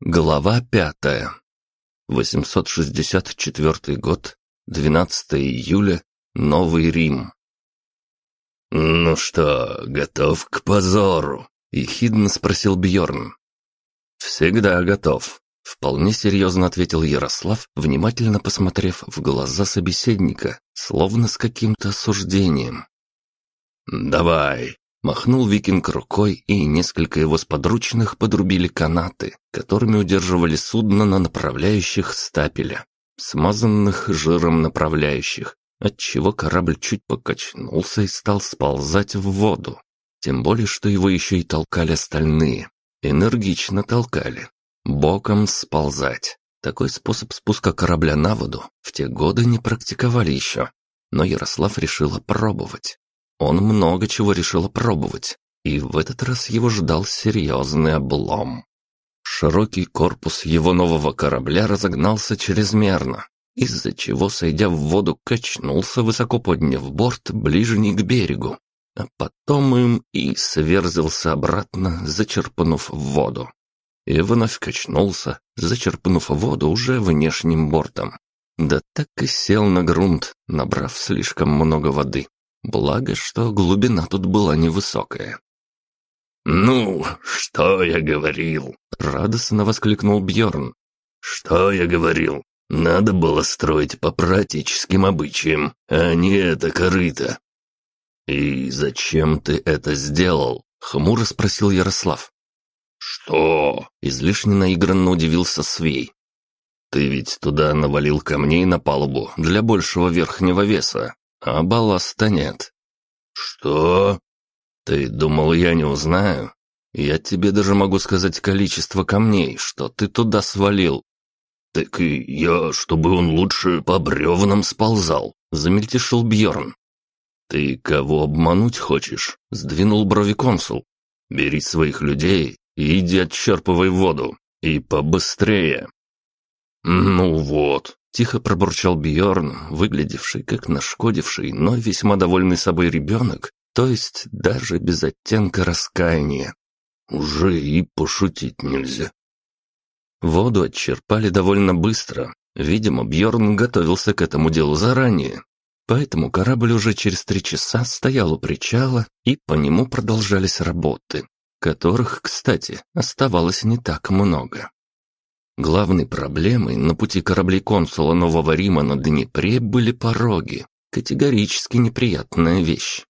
Глава пятая. 864 год, 12 июля, Новый Рим. «Ну что, готов к позору?» — ехидно спросил Бьорн. «Всегда готов», — вполне серьезно ответил Ярослав, внимательно посмотрев в глаза собеседника, словно с каким-то осуждением. «Давай, Махнул викинг рукой, и несколько его сподручных подрубили канаты, которыми удерживали судно на направляющих стапеля, смазанных жиром направляющих, отчего корабль чуть покачнулся и стал сползать в воду. Тем более, что его еще и толкали остальные. Энергично толкали. Боком сползать. Такой способ спуска корабля на воду в те годы не практиковали еще. Но Ярослав решил опробовать. Он много чего решил опробовать, и в этот раз его ждал серьезный облом. Широкий корпус его нового корабля разогнался чрезмерно, из-за чего, сойдя в воду, качнулся, высоко подняв борт, ближний к берегу, а потом им и сверзился обратно, зачерпнув воду. И вновь качнулся, зачерпнув воду уже внешним бортом. Да так и сел на грунт, набрав слишком много воды. Благо, что глубина тут была невысокая. «Ну, что я говорил?» — радостно воскликнул Бьорн. «Что я говорил? Надо было строить по практическим обычаям, а не это корыто». «И зачем ты это сделал?» — хмуро спросил Ярослав. «Что?» — излишне наигранно удивился Свей. «Ты ведь туда навалил камней на палубу для большего верхнего веса, а балласта нет». «Что?» «Ты думал, я не узнаю? Я тебе даже могу сказать количество камней, что ты туда свалил». «Так и я, чтобы он лучше по бревнам сползал», — замельтешил Бьорн. «Ты кого обмануть хочешь?» — сдвинул брови консул. «Бери своих людей и иди отчерпывай воду. И побыстрее». «Ну вот», Тихо пробурчал Бьорн, выглядевший как нашкодивший, но весьма довольный собой ребенок, то есть даже без оттенка раскаяния. Уже и пошутить нельзя. Воду отчерпали довольно быстро. Видимо, Бьорн готовился к этому делу заранее. Поэтому корабль уже через три часа стоял у причала, и по нему продолжались работы, которых, кстати, оставалось не так много. Главной проблемой на пути кораблей консула Нового Рима на Днепре были пороги. Категорически неприятная вещь.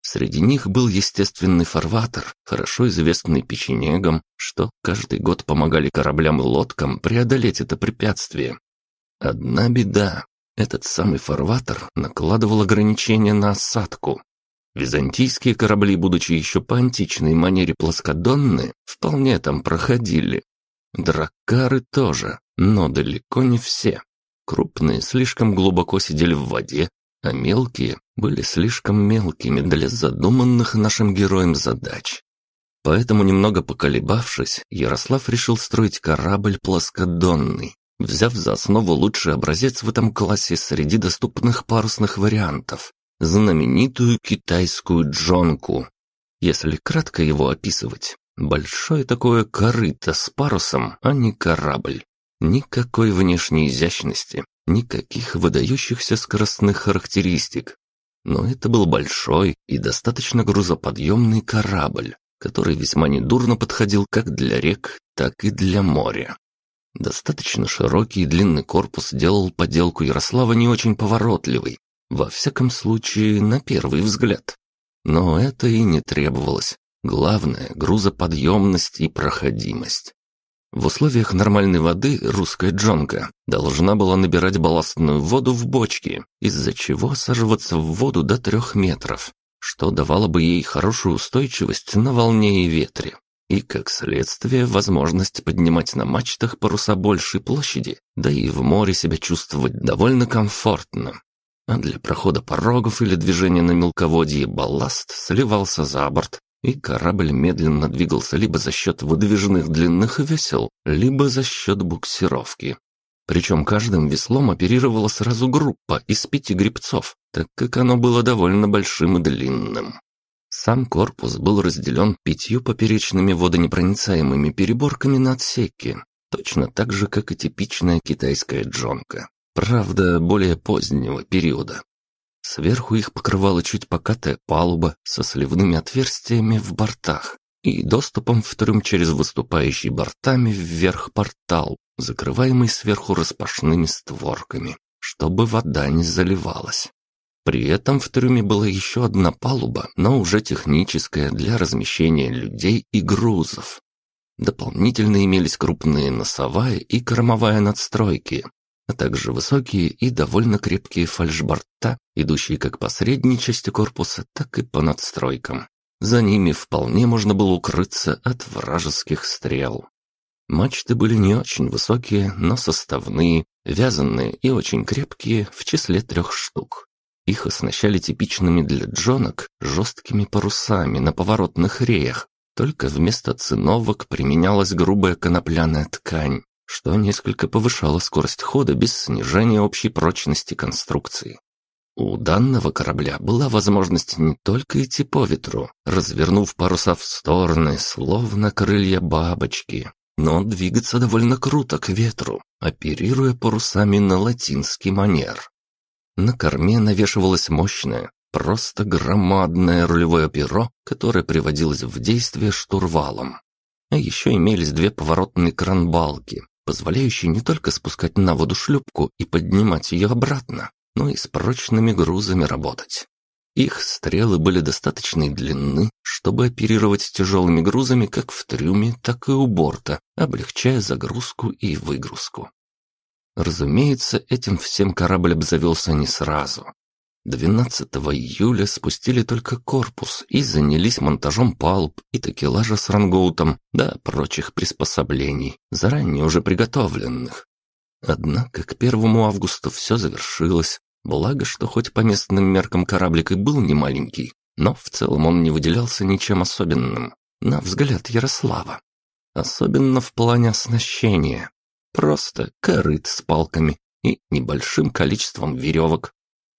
Среди них был естественный фарватер, хорошо известный печенегам, что каждый год помогали кораблям и лодкам преодолеть это препятствие. Одна беда. Этот самый фарватер накладывал ограничения на осадку. Византийские корабли, будучи еще по античной манере плоскодонные, вполне там проходили, Драккары тоже, но далеко не все. Крупные слишком глубоко сидели в воде, а мелкие были слишком мелкими для задуманных нашим героем задач. Поэтому, немного поколебавшись, Ярослав решил строить корабль плоскодонный, взяв за основу лучший образец в этом классе среди доступных парусных вариантов – знаменитую китайскую джонку. Если кратко его описывать, Большое такое корыто с парусом, а не корабль. Никакой внешней изящности, никаких выдающихся скоростных характеристик. Но это был большой и достаточно грузоподъемный корабль, который весьма недурно подходил как для рек, так и для моря. Достаточно широкий и длинный корпус делал поделку Ярослава не очень поворотливой, во всяком случае, на первый взгляд. Но это и не требовалось. Главное – грузоподъемность и проходимость. В условиях нормальной воды русская джонка должна была набирать балластную воду в бочки, из-за чего саживаться в воду до трех метров, что давало бы ей хорошую устойчивость на волне и ветре. И, как следствие, возможность поднимать на мачтах паруса большей площади, да и в море себя чувствовать довольно комфортно. А для прохода порогов или движения на мелководье балласт сливался за борт и корабль медленно двигался либо за счет выдвижных длинных весел, либо за счет буксировки. Причем каждым веслом оперировала сразу группа из пяти гребцов, так как оно было довольно большим и длинным. Сам корпус был разделен пятью поперечными водонепроницаемыми переборками на отсеки, точно так же, как и типичная китайская джонка. Правда, более позднего периода. Сверху их покрывала чуть покатая палуба со сливными отверстиями в бортах и доступом в трюм через выступающий бортами вверх портал, закрываемый сверху распашными створками, чтобы вода не заливалась. При этом в трюме была еще одна палуба, но уже техническая для размещения людей и грузов. Дополнительно имелись крупные носовая и кормовая надстройки, а также высокие и довольно крепкие фальшборта, идущие как по средней части корпуса, так и по надстройкам. За ними вполне можно было укрыться от вражеских стрел. Мачты были не очень высокие, но составные, вязаные и очень крепкие, в числе трех штук. Их оснащали типичными для джонок жесткими парусами на поворотных реях, только вместо циновок применялась грубая конопляная ткань, что несколько повышало скорость хода без снижения общей прочности конструкции. У данного корабля была возможность не только идти по ветру, развернув паруса в стороны, словно крылья бабочки, но двигаться довольно круто к ветру, оперируя парусами на латинский манер. На корме навешивалось мощное, просто громадное рулевое перо, которое приводилось в действие штурвалом. А еще имелись две поворотные кранбалки, позволяющие не только спускать на воду шлюпку и поднимать ее обратно, но и с прочными грузами работать. Их стрелы были достаточной длины, чтобы оперировать тяжелыми грузами как в трюме, так и у борта, облегчая загрузку и выгрузку. Разумеется, этим всем корабль обзавелся не сразу. 12 июля спустили только корпус и занялись монтажом палуб и такелажа с рангоутом, да прочих приспособлений, заранее уже приготовленных. Однако к 1 августа все завершилось, благо, что хоть по местным меркам кораблик и был немаленький, но в целом он не выделялся ничем особенным, на взгляд Ярослава. Особенно в плане оснащения. Просто корыт с палками и небольшим количеством веревок.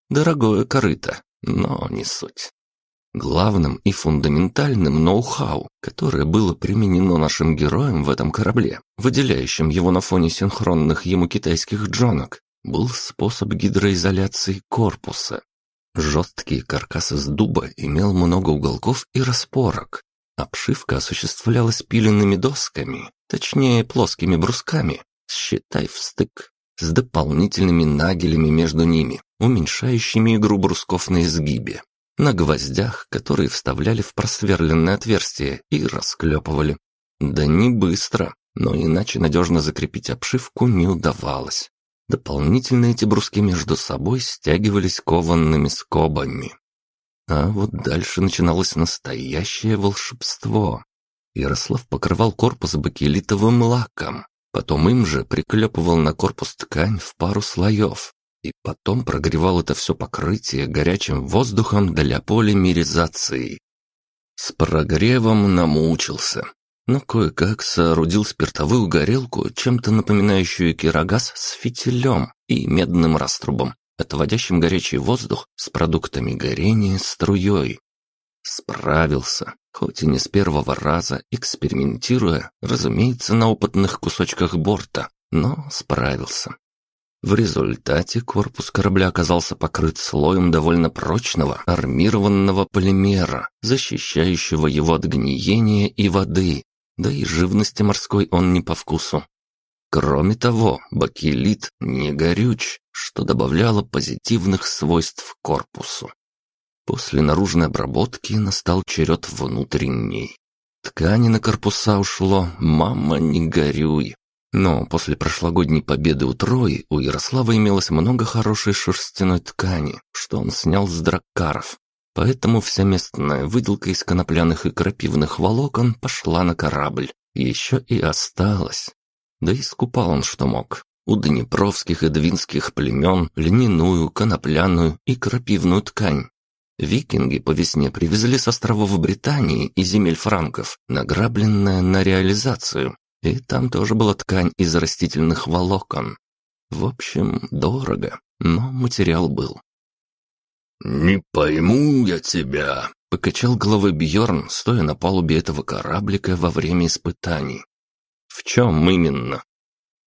Дорогое корыто, но не суть. Главным и фундаментальным ноу-хау, которое было применено нашим героем в этом корабле, выделяющим его на фоне синхронных ему китайских джонок, был способ гидроизоляции корпуса. Жесткий каркас из дуба имел много уголков и распорок. Обшивка осуществлялась пиленными досками, точнее плоскими брусками, считай в стык, с дополнительными нагелями между ними, уменьшающими игру брусков на изгибе, на гвоздях, которые вставляли в просверленное отверстие и расклепывали. Да не быстро, но иначе надежно закрепить обшивку не удавалось. Дополнительно эти бруски между собой стягивались кованными скобами. А вот дальше начиналось настоящее волшебство. Ярослав покрывал корпус бакелитовым лаком, Потом им же приклепывал на корпус ткань в пару слоев, и потом прогревал это все покрытие горячим воздухом для полимеризации. С прогревом намучился, но кое-как соорудил спиртовую горелку, чем-то напоминающую кирогаз с фитилем и медным раструбом, отводящим горячий воздух с продуктами горения струей. Справился, хоть и не с первого раза, экспериментируя, разумеется, на опытных кусочках борта, но справился. В результате корпус корабля оказался покрыт слоем довольно прочного армированного полимера, защищающего его от гниения и воды, да и живности морской он не по вкусу. Кроме того, бакелит не горюч, что добавляло позитивных свойств корпусу. После наружной обработки настал черед внутренней. Ткани на корпуса ушло, мама, не горюй. Но после прошлогодней победы у Трои у Ярослава имелось много хорошей шерстяной ткани, что он снял с драккаров. Поэтому вся местная выделка из конопляных и крапивных волокон пошла на корабль. Еще и осталась. Да и скупал он что мог. У днепровских и двинских племен льняную, конопляную и крапивную ткань. Викинги по весне привезли с островов Британии и земель франков, награбленное на реализацию, и там тоже была ткань из растительных волокон. В общем, дорого, но материал был. «Не пойму я тебя», — покачал головой Бьорн, стоя на палубе этого кораблика во время испытаний. «В чем именно?»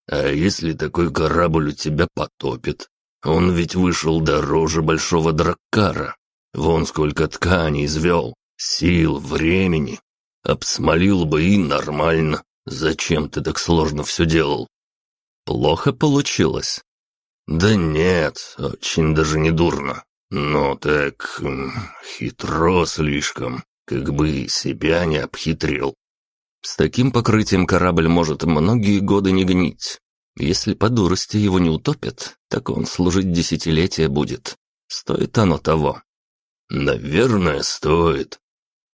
А если такой корабль у тебя потопит? Он ведь вышел дороже большого драккара. Вон сколько тканей извел, сил, времени. Обсмолил бы и нормально. Зачем ты так сложно все делал? Плохо получилось. Да нет, очень даже не дурно. Но так хитро слишком, как бы себя не обхитрил. С таким покрытием корабль может многие годы не гнить. Если по дурости его не утопят, так он служить десятилетия будет. Стоит оно того. Наверное, стоит.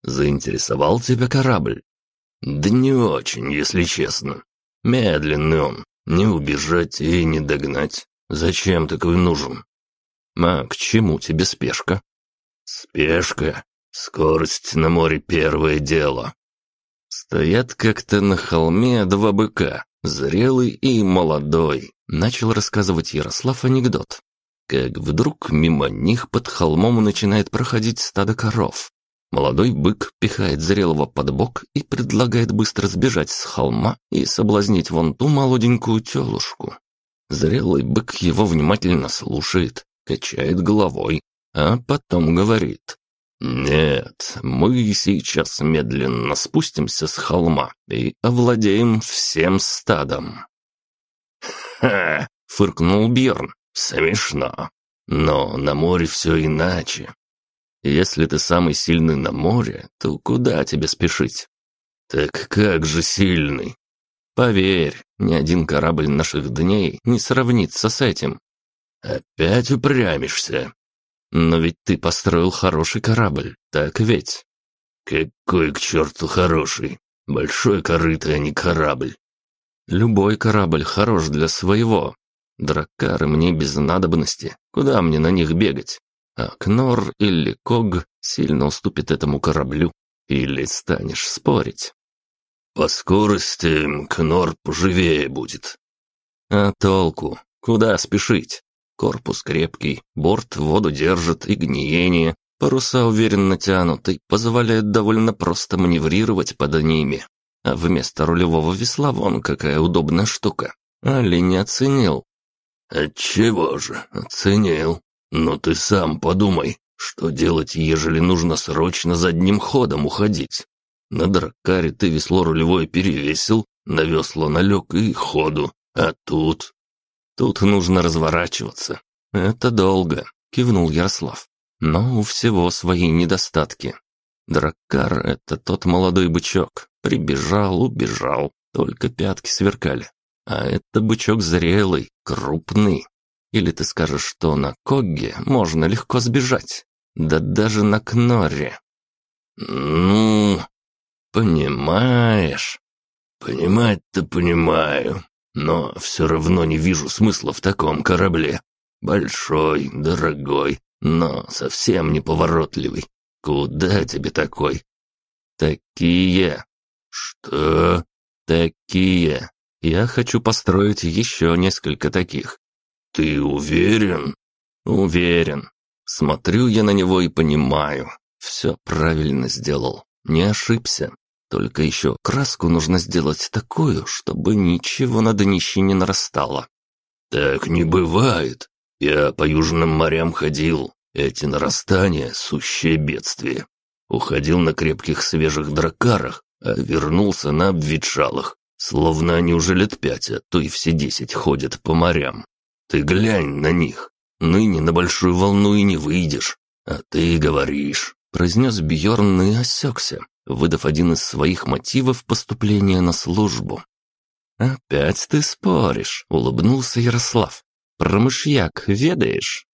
Заинтересовал тебя корабль? Да не очень, если честно. Медленный он, не убежать и не догнать. Зачем такой нужен? А к чему тебе спешка? Спешка. Скорость на море первое дело. Стоят как-то на холме два быка, зрелый и молодой. Начал рассказывать Ярослав анекдот. Как вдруг мимо них под холмом начинает проходить стадо коров. Молодой бык пихает зрелого под бок и предлагает быстро сбежать с холма и соблазнить вон ту молоденькую телушку. Зрелый бык его внимательно слушает, качает головой, а потом говорит. «Нет, мы сейчас медленно спустимся с холма и овладеем всем стадом». «Ха!» — фыркнул Бьерн. «Смешно. Но на море все иначе. Если ты самый сильный на море, то куда тебе спешить?» «Так как же сильный?» «Поверь, ни один корабль наших дней не сравнится с этим». «Опять упрямишься?» Но ведь ты построил хороший корабль, так ведь? Какой к черту хороший? Большой корыто, а не корабль. Любой корабль хорош для своего. Драккары мне без надобности. Куда мне на них бегать? А Кнор или Ког сильно уступит этому кораблю. Или станешь спорить? По скорости Кнор поживее будет. А толку? Куда спешить? Корпус крепкий, борт воду держит и гниение, паруса уверенно тянут и позволяют довольно просто маневрировать под ними. А вместо рулевого весла вон какая удобная штука. Али не оценил. Отчего же, оценил. Но ты сам подумай, что делать, ежели нужно срочно задним ходом уходить. На дракаре ты весло рулевое перевесил, на весло налег и ходу. А тут Тут нужно разворачиваться. Это долго, кивнул Ярослав. Но у всего свои недостатки. Драккар — это тот молодой бычок. Прибежал, убежал, только пятки сверкали. А это бычок зрелый, крупный. Или ты скажешь, что на Когге можно легко сбежать? Да даже на Кнорре. Ну, понимаешь. Понимать-то понимаю. Но все равно не вижу смысла в таком корабле. Большой, дорогой, но совсем неповоротливый. Куда тебе такой? Такие. Что? Такие. Я хочу построить еще несколько таких. Ты уверен? Уверен. Смотрю я на него и понимаю. Все правильно сделал. Не ошибся. Только еще краску нужно сделать такую, чтобы ничего на днище не нарастало. Так не бывает. Я по южным морям ходил. Эти нарастания — сущее бедствие. Уходил на крепких свежих дракарах, а вернулся на обветшалых. Словно они уже лет пять, а то и все десять ходят по морям. Ты глянь на них. Ныне на большую волну и не выйдешь. А ты говоришь, произнес Бьорн и осекся выдав один из своих мотивов поступления на службу. «Опять ты споришь», — улыбнулся Ярослав. «Про мышьяк ведаешь?»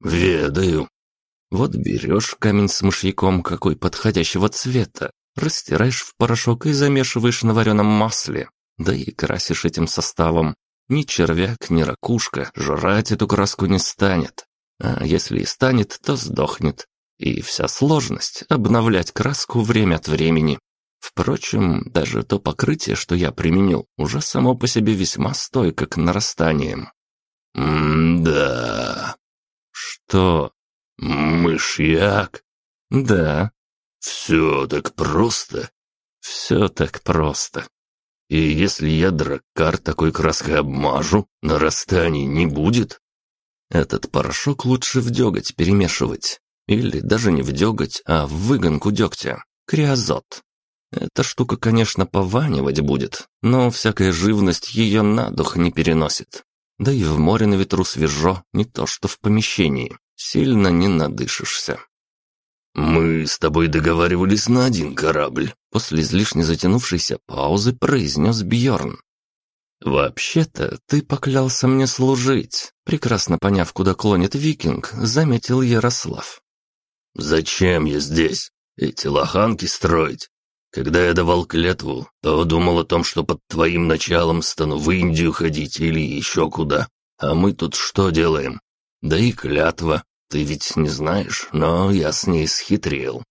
«Ведаю». «Вот берешь камень с мышьяком какой подходящего цвета, растираешь в порошок и замешиваешь на вареном масле, да и красишь этим составом. Ни червяк, ни ракушка жрать эту краску не станет. А если и станет, то сдохнет. И вся сложность — обновлять краску время от времени. Впрочем, даже то покрытие, что я применил, уже само по себе весьма стойко к нарастаниям. «М-да...» «Что?» «Мышьяк?» «Да». «Все так просто?» «Все так просто». И если я драккар такой краской обмажу, нарастаний не будет? Этот порошок лучше в деготь перемешивать. Или даже не в деготь, а в выгонку дегтя. Криозот. Эта штука, конечно, пованивать будет, но всякая живность ее на дух не переносит. Да и в море на ветру свежо, не то что в помещении. Сильно не надышишься. «Мы с тобой договаривались на один корабль», после излишне затянувшейся паузы произнес Бьорн. «Вообще-то ты поклялся мне служить», прекрасно поняв, куда клонит викинг, заметил Ярослав. «Зачем я здесь? Эти лоханки строить? Когда я давал клятву, то думал о том, что под твоим началом стану в Индию ходить или еще куда. А мы тут что делаем? Да и клятва. Ты ведь не знаешь, но я с ней схитрил.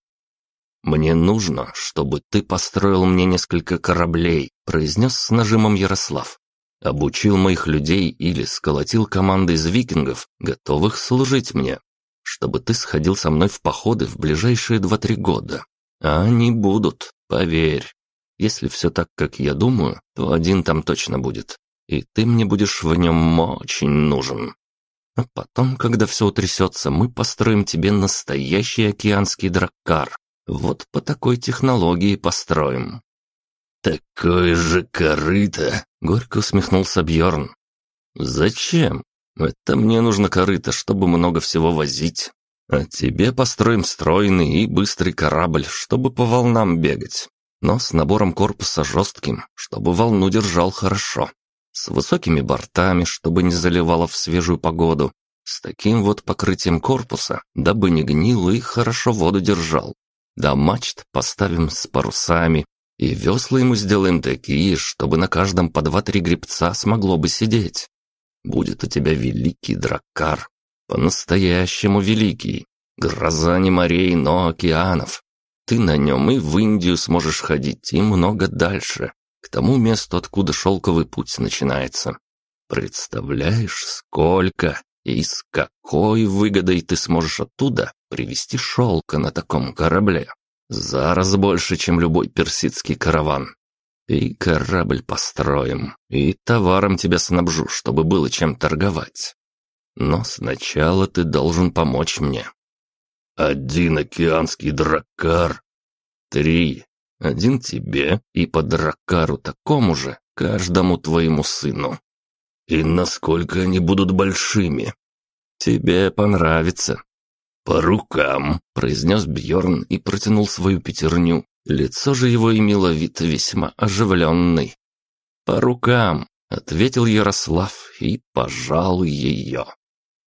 «Мне нужно, чтобы ты построил мне несколько кораблей», произнес с нажимом Ярослав. «Обучил моих людей или сколотил команды из викингов, готовых служить мне, чтобы ты сходил со мной в походы в ближайшие два-три года. А они будут, поверь. Если все так, как я думаю, то один там точно будет. И ты мне будешь в нем очень нужен. А потом, когда все утрясется, мы построим тебе настоящий океанский драккар. Вот по такой технологии построим». «Такое же корыто!» — горько усмехнулся Бьорн. «Зачем? Это мне нужно корыто, чтобы много всего возить. А тебе построим стройный и быстрый корабль, чтобы по волнам бегать. Но с набором корпуса жестким, чтобы волну держал хорошо с высокими бортами, чтобы не заливало в свежую погоду, с таким вот покрытием корпуса, дабы не гнил и хорошо воду держал. Да мачт поставим с парусами, и весла ему сделаем такие, чтобы на каждом по два-три гребца смогло бы сидеть. Будет у тебя великий драккар, по-настоящему великий, гроза не морей, но океанов. Ты на нем и в Индию сможешь ходить, и много дальше, к тому месту, откуда шелковый путь начинается. Представляешь, сколько и с какой выгодой ты сможешь оттуда привезти шелка на таком корабле? За раз больше, чем любой персидский караван. И корабль построим, и товаром тебя снабжу, чтобы было чем торговать. Но сначала ты должен помочь мне. Один океанский драккар. Три один тебе и по дракару такому же, каждому твоему сыну. И насколько они будут большими? Тебе понравится. По рукам, произнес Бьорн и протянул свою пятерню. Лицо же его имело вид весьма оживленный. По рукам, ответил Ярослав и пожал ее.